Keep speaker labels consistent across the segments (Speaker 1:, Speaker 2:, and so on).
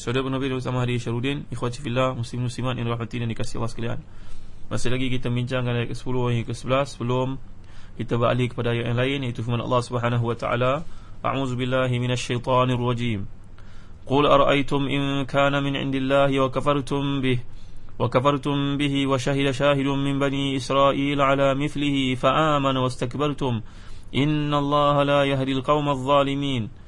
Speaker 1: Saudara penubi dan hari Syarudin Ikhwati fillah Muslim Muslimat Yang rahmati dan dikasih Allah sekalian. Masih lagi kita bincangkan Ayat ke-10 hingga ke-11 Sebelum Kita beralih kepada ayat yang lain Iaitu firman Allah subhanahu wa ta'ala A'muz billahi minasyaitanir rajim. Qul ara'aytum in kana min indillahi Wa kafartum bih wa وكفرتم به وشهد شاهد من بني إسرائيل على مثله فآمن واستكبرتم إن الله لا يهدي القوم الظالمين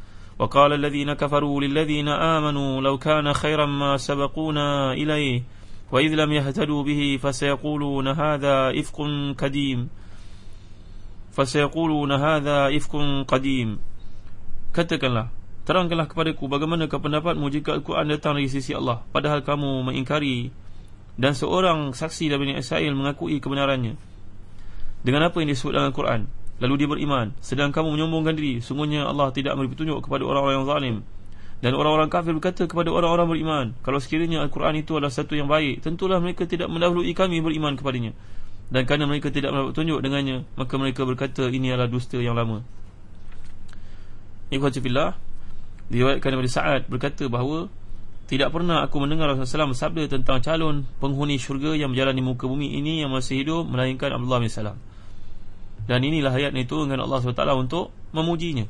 Speaker 1: وقال الذين كفروا للذين آمنوا لو كان خيرا ما سبقونا إليه وإذ لم يهتدوا به فسيقولون هذا إفق قديم فسيقولون هذا إفق قديم katakanlah terangkanlah kepadaku bagaimana pendapatmu jika Al-Quran datang dari sisi Allah padahal kamu mengingkari dan seorang saksi dari Bani Israel mengakui kebenarannya dengan apa yang disebut dalam Al-Quran Lalu dia beriman. Sedang kamu menyombongkan diri sungguhnya Allah tidak memberi petunjuk kepada orang-orang yang zalim. Dan orang-orang kafir berkata kepada orang-orang beriman kalau sekiranya Al-Quran itu adalah satu yang baik tentulah mereka tidak mendahului kami beriman kepadanya. Dan kerana mereka tidak mendapat petunjuk dengannya maka mereka berkata ini adalah dusta yang lama Ikhwatifillah Diriwayatkan daripada Sa'ad berkata bahawa Tidak pernah aku mendengar Rasulullah SAW bersabda tentang calon penghuni syurga Yang berjalan di muka bumi ini yang masih hidup Melainkan Abdullah bin Salam dan inilah ayat ini turunkan Allah SWT untuk memujinya.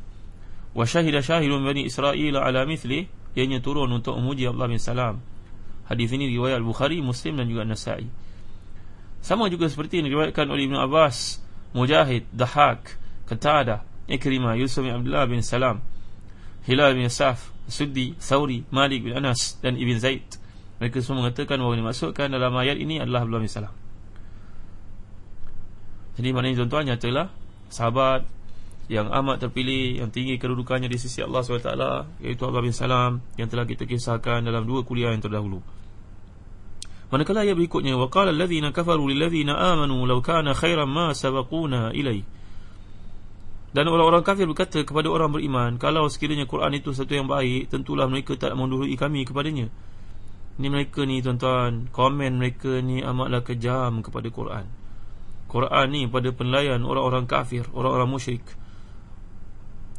Speaker 1: Wa syahida syahidun bani Israel ala mithli, ianya turun untuk memuji Abdullah bin Salam. Hadis ini riwayat Al-Bukhari, Muslim dan juga Nasai. Sama juga seperti yang diriwayatkan oleh Ibn Abbas, Mujahid, Dahak, Qatada, Ikrimah, Yusuf bin Abdullah bin Salam, Hilal bin Saf, Suddi, Thawri, Malik bin Anas dan Ibn Zaid. Mereka semua mengatakan bahawa dimaksudkan dalam ayat ini adalah Abdullah bin Salam. Jadi maknanya tuan-tuan nyatalah sahabat yang amat terpilih yang tinggi kedudukannya di sisi Allah SWT iaitu Allah bin Salam yang telah kita kisahkan dalam dua kuliah yang terdahulu. Manakala ayat berikutnya waqala alladhina kafaru lilladhina amanu law kana khairan ma sabaquna ilai. Dan orang-orang kafir berkata kepada orang beriman kalau sekiranya Quran itu satu yang baik tentulah mereka tak mendahului kami kepadanya. Ini mereka ni tuan-tuan komen mereka ni amatlah kejam kepada Quran. Quran ni pada penilaian orang-orang kafir, orang-orang musyrik.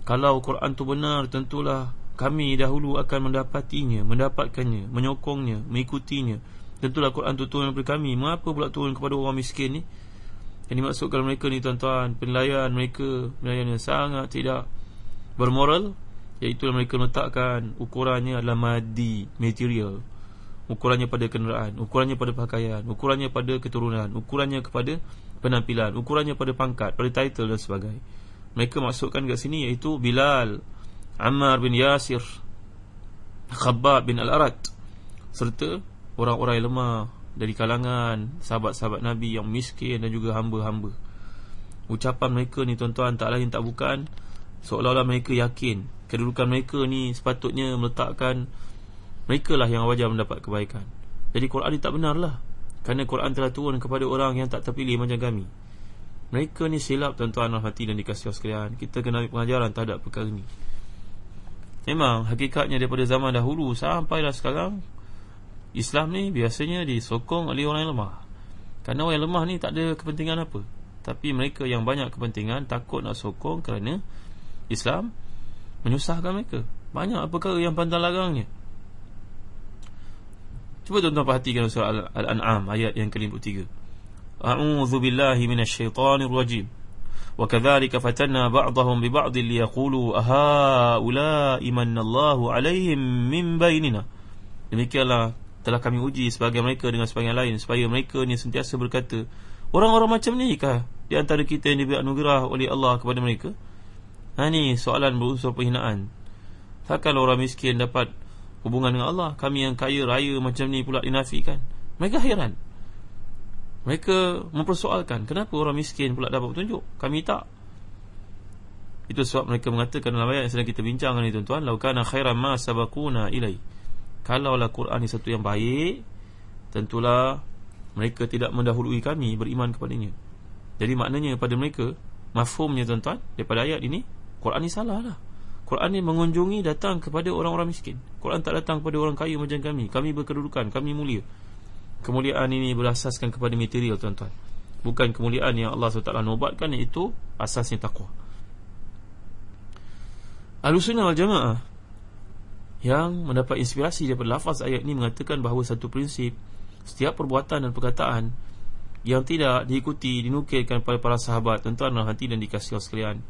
Speaker 1: Kalau Quran tu benar, tentulah kami dahulu akan mendapatinya, mendapatkannya, menyokongnya, mengikutinya. Tentulah Quran tu turun kepada kami. Mengapa pula turun kepada orang miskin ni? Yang dimaksudkan mereka ni tuan-tuan, penilaian mereka, penilaian yang sangat tidak bermoral. Iaitu mereka letakkan ukurannya adalah madi, material. Ukurannya pada kenderaan, ukurannya pada pakaian, ukurannya pada keturunan, ukurannya kepada penampilan Ukurannya pada pangkat, pada title dan sebagainya. Mereka masukkan kat sini iaitu Bilal Ammar bin Yasir Khabbab bin Al-Arad Serta orang-orang yang lemah Dari kalangan sahabat-sahabat Nabi yang miskin dan juga hamba-hamba. Ucapan mereka ni tuan-tuan tak lain tak bukan Seolah-olah mereka yakin Kedudukan mereka ni sepatutnya meletakkan Mereka lah yang wajar mendapat kebaikan. Jadi Quran ni tak benar lah kerana Quran telah turun kepada orang yang tak terpilih macam kami. Mereka ni silap tuan-tuan hati dan dikasih sekalian. Kita kena ambil pengajaran terhadap perkara ni. Memang hakikatnya daripada zaman dahulu Sampailah sekarang Islam ni biasanya disokong oleh orang yang lemah. Kerana orang yang lemah ni tak ada kepentingan apa. Tapi mereka yang banyak kepentingan Takut nak sokong kerana Islam menyusahkan mereka. Banyak perkara yang pantang larangnya Cuba tuan-tuan perhatikan surah Al-An'am ayat yang ke-53. A'udzu billahi minasyaitonir rajim. wa kadzalika fatanna ba'dahum bi ba'd liyaqulu aha ula imanallahu alaihim min bainina demikianlah telah kami uji sebagai mereka dengan sebagian lain supaya mereka ni sentiasa berkata orang-orang macam ni kah di antara kita yang diberi anugerah oleh Allah kepada mereka ha ni soalan berunsur penghinaan takkan orang miskin dapat hubungan dengan Allah. Kami yang kaya raya macam ni pula dinafikan. Mereka heran mereka mempersoalkan kenapa orang miskin pula dapat petunjuk. Kami tak. Itu sebab mereka mengatakan dalam ayat yang sedang kita bincangkan ini tuan-tuan laukana khairan ma sabaquna ilai. Kalaulah Quran ini satu yang baik tentulah mereka tidak mendahului kami beriman kepadanya. Jadi maknanya pada mereka mafhumnya tuan-tuan daripada ayat ini Quran ini salah lah Quran ini mengunjungi datang kepada orang-orang miskin. Quran tak datang kepada orang kaya macam kami. Kami berkedudukan, kami mulia. Kemuliaan ini berasaskan kepada material tuan-tuan. Bukan kemuliaan yang Allah SWT nobatkan Iaitu asasnya taqwa Al-Sunnah wal-Jamaah Yang mendapat inspirasi daripada lafaz ayat ini Mengatakan bahawa satu prinsip Setiap perbuatan dan perkataan Yang tidak diikuti, dinukilkan pada para sahabat Tuan-tuan hati dan dikasih sekalian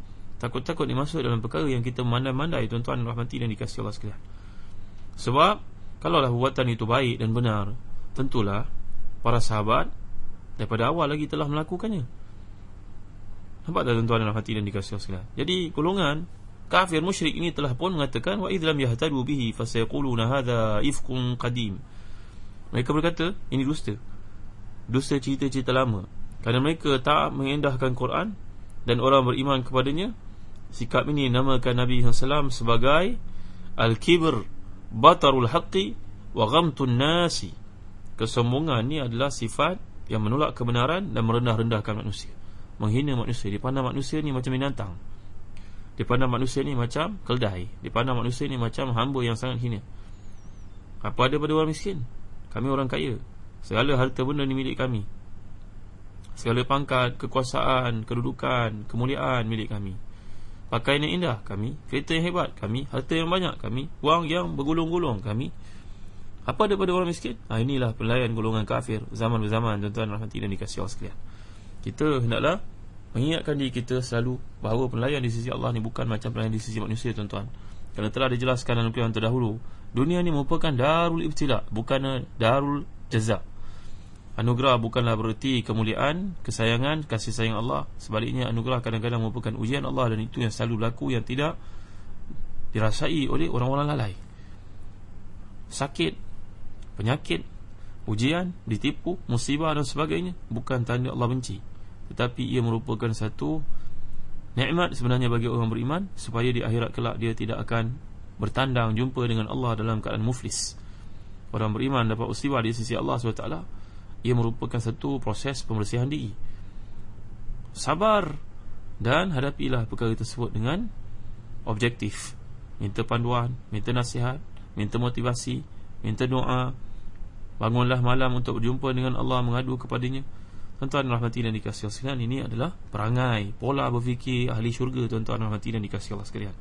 Speaker 1: Takut-takut dia masuk dalam perkara yang kita mandai-mandai Tuan-tuan rahmati dan dikasih Allah sekalian. Sebab Kalaulah perbuatan itu baik dan benar Tentulah Para sahabat Daripada awal lagi telah melakukannya. Nampak tak tuan-tuan rahmati dan dikasih Allah sekalian? Jadi golongan Kafir musyrik ini telah pun mengatakan Wa idlam yahtadu bihi Fasayaquluna hadha ifkun qadim. Mereka berkata Ini dusta. Dusta cerita-cerita lama. Kerana mereka tak mengendahkan Quran Dan orang beriman kepadanya Sikap ini namakan Nabi SAW sebagai Al-Kibr Batarul Haqqi Wa Ghamtun Nasi. Kesombongan ni adalah sifat Yang menolak kebenaran dan merendah-rendahkan manusia. Menghina manusia. Di pandang manusia ni macam binatang. Di pandang manusia ni macam keldai Di pandang manusia ni macam hamba yang sangat hina. Apa ada pada orang miskin? Kami orang kaya. Segala harta benda ni milik kami. Segala pangkat, kekuasaan, kedudukan, kemuliaan milik kami Pakaian yang indah. Kami Kereta yang hebat. Kami Harta yang banyak. Kami Wang yang bergulung-gulung. Kami Apa daripada orang miskin? Ha, inilah pelayan golongan kafir. Zaman berzaman Tuan-tuan rahmati dan dikasih Allah sekalian. Kita hendaklah Mengingatkan diri kita selalu Bahawa pelayan di sisi Allah ni Bukan macam pelayan di sisi manusia tuan-tuan. Kerana telah dijelaskan dalam kuliah terdahulu Dunia ni merupakan darul ibtila Bukan darul jazak Anugerah bukanlah bererti kemuliaan, kesayangan, kasih sayang Allah. Sebaliknya anugerah kadang-kadang merupakan ujian Allah dan itu yang selalu berlaku yang tidak dirasai oleh orang-orang lalai. Sakit, penyakit, ujian, ditipu, musibah dan sebagainya bukan tanda Allah benci. Tetapi ia merupakan satu nikmat sebenarnya bagi orang beriman supaya di akhirat kelak dia tidak akan bertandang jumpa dengan Allah dalam keadaan muflis. Orang beriman dapat musibah di sisi Allah SWT ia merupakan satu proses pembersihan diri. Sabar dan hadapilah perkara tersebut dengan objektif. Minta panduan, minta nasihat minta motivasi, minta doa. Bangunlah malam untuk berjumpa dengan Allah mengadu kepadanya. Tuan-tuan rahmati dan dikasih Allah sekalian ini adalah perangai, pola berfikir ahli syurga tuan-tuan rahmati dan dikasih Allah sekalian.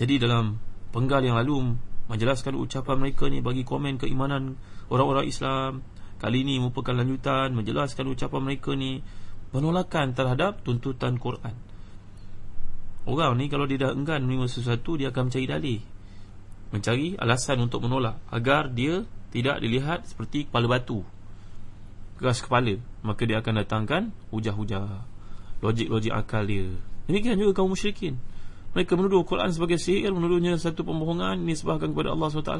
Speaker 1: Jadi dalam penggal yang lalu menjelaskan ucapan mereka ni bagi komen keimanan orang-orang Islam kali ini merupakan lanjutan menjelaskan ucapan mereka ni penolakan terhadap tuntutan Quran. Orang ni kalau dia dah enggan menerima sesuatu dia akan mencari dalih. Mencari alasan untuk menolak agar dia tidak dilihat seperti kepala batu keras kepala. Maka dia akan datangkan hujah-hujah logik-logik akal dia. Demikian juga kaum musyrikin. Mereka menuduh Quran sebagai sihir Menuduhnya satu pembohongan Nisbahkan kepada Allah SWT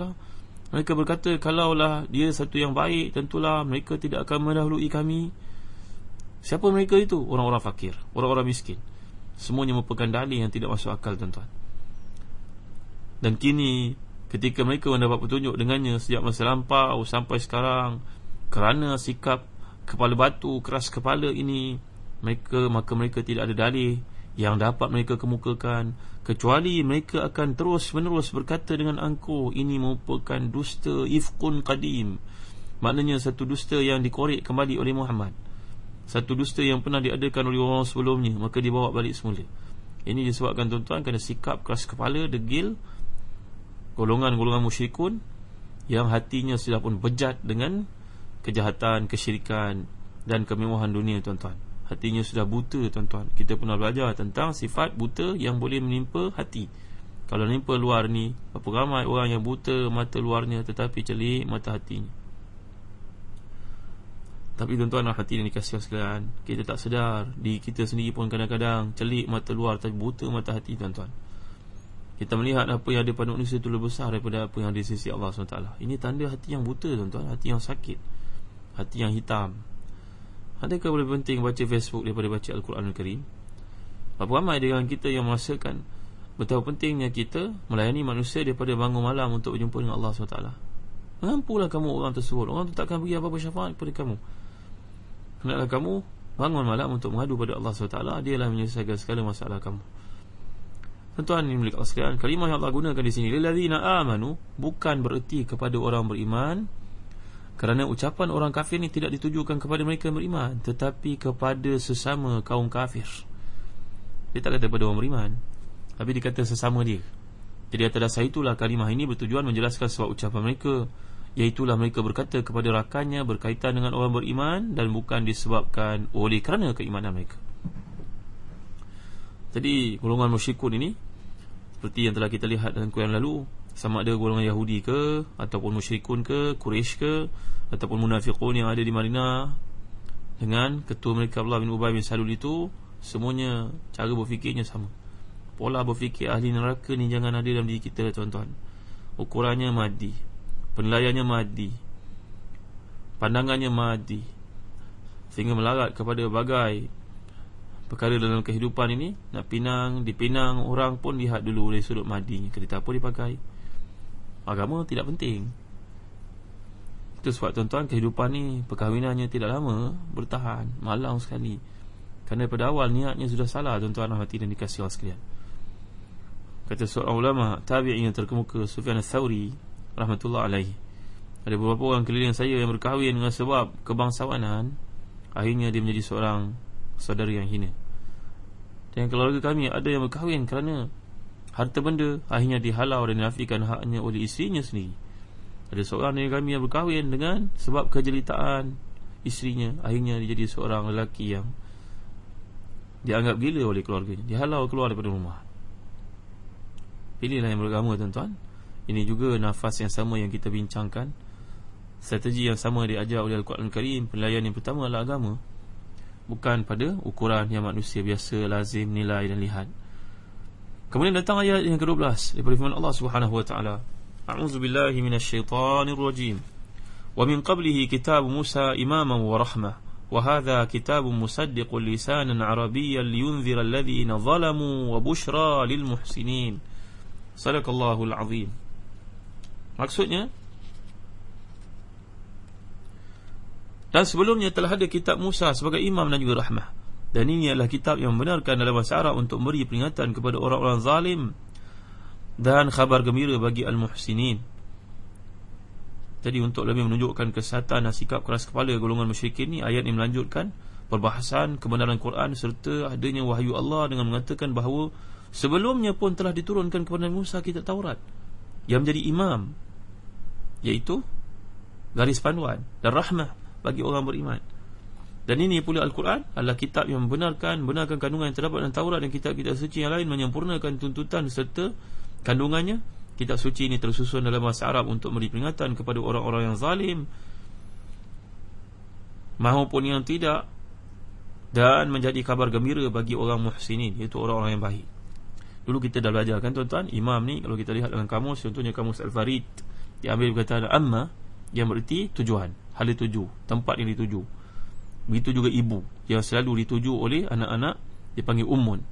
Speaker 1: Mereka berkata Kalaulah dia satu yang baik Tentulah mereka tidak akan mendahului kami. Siapa mereka itu? Orang-orang fakir Orang-orang miskin. Semuanya merupakan dalih yang tidak masuk akal tuan-tuan. Dan kini Ketika mereka mendapat petunjuk dengannya Sejak masa lampau sampai sekarang Kerana sikap Kepala batu keras kepala ini Mereka Maka mereka tidak ada dalih yang dapat mereka kemukakan kecuali mereka akan terus menerus berkata dengan angkuh ini merupakan dusta ifkun qadim. Maknanya satu dusta yang dikorek kembali oleh Muhammad. Satu dusta yang pernah diadakan oleh orang sebelumnya maka dibawa balik semula. Ini disebabkan tuan-tuan kerana sikap keras kepala degil golongan-golongan musyrikun yang hatinya sudah pun bejat dengan kejahatan, kesyirikan dan kemewahan dunia tuan-tuan Hatinya sudah buta tuan-tuan. Kita pernah belajar tentang sifat buta Yang boleh menimpa hati. Kalau menimpa luar ni Berapa ramai orang yang buta mata luarnya Tetapi celik mata hatinya? Tapi tuan-tuan hati yang dikasih sekalian. Kita tak sedar. Di kita sendiri pun kadang-kadang Celik mata luar Tapi buta mata hati tuan-tuan. Kita melihat apa yang ada pada manusia itu Lebih besar daripada apa yang ada di sisi Allah SWT. Ini tanda hati yang buta tuan-tuan. Hati yang sakit. Hati yang hitam Adakah boleh penting baca Facebook Daripada baca Al-Quran Al-Karim? Berapa ramai dengan kita yang merasakan Betapa pentingnya kita Melayani manusia daripada bangun malam Untuk berjumpa dengan Allah SWT. Mengampulah kamu orang tersebut. Orang tu takkan beri apa-apa syafaat kepada kamu. Hendaklah kamu bangun malam untuk mengadu pada Allah SWT. Dia lah menyelesaikan segala masalah kamu. Tuan-tuan ini milik Allah sekalian Kalimah yang Allah gunakan di sini Lilladzina amanu Bukan bererti kepada orang beriman Kerana ucapan orang kafir ini tidak ditujukan kepada mereka yang beriman Tetapi kepada sesama kaum kafir. Dia tak kata kepada orang beriman Tapi dia kata sesama dia. Jadi atas dasar itulah kalimah ini bertujuan menjelaskan sebab ucapan mereka Iaitulah mereka berkata kepada rakannya berkaitan dengan orang beriman Dan bukan disebabkan oleh kerana keimanan mereka. Jadi golongan musyrikun ini Seperti yang telah kita lihat dalam kuih yang lalu Sama ada golongan Yahudi ke Ataupun musyrikun ke Quraish ke Ataupun munafiqun yang ada di Madinah. Dengan ketua mereka Allah bin Ubay bin Salul itu Semuanya cara berfikirnya sama. Pola berfikir ahli neraka ni jangan ada dalam diri kita tuan-tuan. Ukurannya madi penilaiannya madi pandangannya madi sehingga melarat kepada bagai perkara dalam kehidupan ini nak pinang dipinang orang pun lihat dulu dari sudut madinya kereta apa dipakai agama tidak penting. Itu sebab tuan-tuan kehidupan ni perkahwinannya tidak lama bertahan. Malang sekali. Kerana pada awal niatnya sudah salah tuan-tuan hati dan dikasih Allah sekalian. Kata seorang ulama tabi'in yang terkemuka Sufyan al-Thawri rahmatullah alaihi. Ada beberapa orang keliling saya yang berkahwin dengan sebab kebangsawanan, akhirnya dia menjadi seorang saudara yang hina. Dan keluarga kami ada yang berkahwin kerana harta benda akhirnya dihalau dan dinafikan haknya oleh isterinya sendiri. Ada seorang dari kami yang berkahwin dengan sebab kejelitaan isterinya, akhirnya dia jadi seorang lelaki yang dianggap gila oleh keluarganya. Dihalau keluar daripada rumah. Pilihlah yang beragama tuan-tuan ini juga nafas yang sama yang kita bincangkan Strategi yang sama diajar oleh Al-Quran Al-Karim Penilaian yang pertama adalah agama Bukan pada ukuran yang manusia biasa Lazim, nilai dan lihat Kemudian datang ayat yang ke-12 Daripada firman Allah Subhanahu Wa Taala. A'udzu billahi minasyaitanir rajim. Wa min qablihi kitab Musa imaman wa rahmah wa hadha kitab musaddiqun lisanan arabiyyan liyunzira alladhina zalamu wa bushra lil muhsinin. Sadaqallahul azim. Maksudnya Dan sebelumnya telah ada kitab Musa sebagai imam dan juga rahmah Dan ini adalah kitab yang membenarkan dalam bahasa Arab Untuk memberi peringatan kepada orang-orang zalim Dan khabar gembira bagi al-muhsinin. Jadi untuk lebih menunjukkan kesihatan dan sikap keras kepala golongan musyrikin ini Ayat ini melanjutkan perbahasan kebenaran Quran Serta adanya wahyu Allah dengan mengatakan bahawa Sebelumnya pun telah diturunkan kepada Musa kitab Taurat Yang menjadi imam Iaitu Garis panduan dan rahmah Bagi orang beriman Dan ini pula Al-Quran adalah kitab yang membenarkan Benarkan kandungan yang terdapat dalam Taurat Dan kitab-kitab suci yang lain Menyempurnakan tuntutan serta kandungannya. Kitab suci ini tersusun dalam bahasa Arab Untuk memberi peringatan kepada orang-orang yang zalim Mahupun yang tidak Dan menjadi kabar gembira bagi orang muhsinin Iaitu orang-orang yang baik. Dulu kita dah belajar kan tuan-tuan Imam ni kalau kita lihat dalam kamus Contohnya kamus Al-Farid Dia ambil berkata Amma Yang berarti tujuan Hala tuju Tempat yang dituju Begitu juga ibu. Yang selalu dituju oleh anak-anak Dipanggil ummun.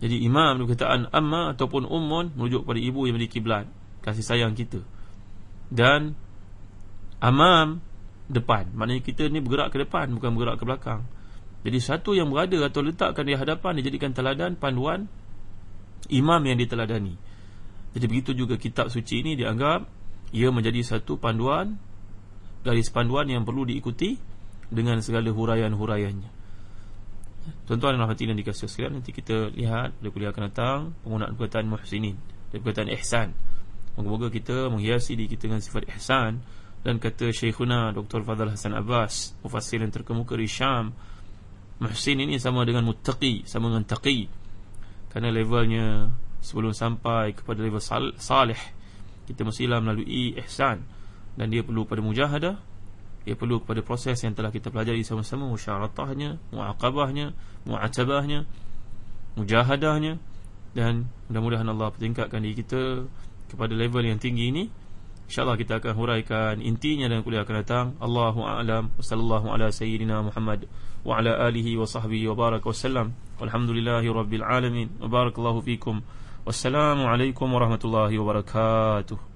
Speaker 1: Jadi imam berkataan Amma ataupun ummun Merujuk pada ibu yang memiliki kiblat Kasih sayang kita. Dan Amam Depan. Maknanya kita ni bergerak ke depan Bukan bergerak ke belakang. Jadi satu yang berada atau letakkan di hadapan Dijadikan teladan panduan imam yang diteladani. Jadi begitu juga kitab suci ini dianggap ia menjadi satu panduan garis panduan yang perlu diikuti dengan segala huraian-huraiannya. Tuan-tuan dan hadirin dikasih sekalian nanti kita lihat pada kuliah akan datang penggunaan perkataan muhsinin perkataan ihsan. Moga-moga kita menghiasi diri kita dengan sifat ihsan dan kata Syekhuna Dr. Fadal Hasan Abbas mufassir yang terkemuka di Syam Muhsin ini sama dengan muttaqi Sama dengan taqi Kerana levelnya Sebelum sampai kepada level sal salih Kita mestilah melalui ihsan Dan dia perlu pada mujahadah Dia perlu kepada proses yang telah kita pelajari sama-sama. Musyaratahnya Mu'aqabahnya Mu'atabahnya Mujahadahnya. Dan mudah-mudahan Allah pertingkatkan diri kita Kepada level yang tinggi ini. InsyaAllah kita akan huraikan intinya dalam kuliah akan datang. Allahu a'lam. Sallallahu ala sayyidina Muhammad Wa ala alihi wa sahbihi wa baraka wassalam Walhamdulillahi rabbil alamin. Wa barakallahu fikum. Wassalamualaikum warahmatullahi wabarakatuh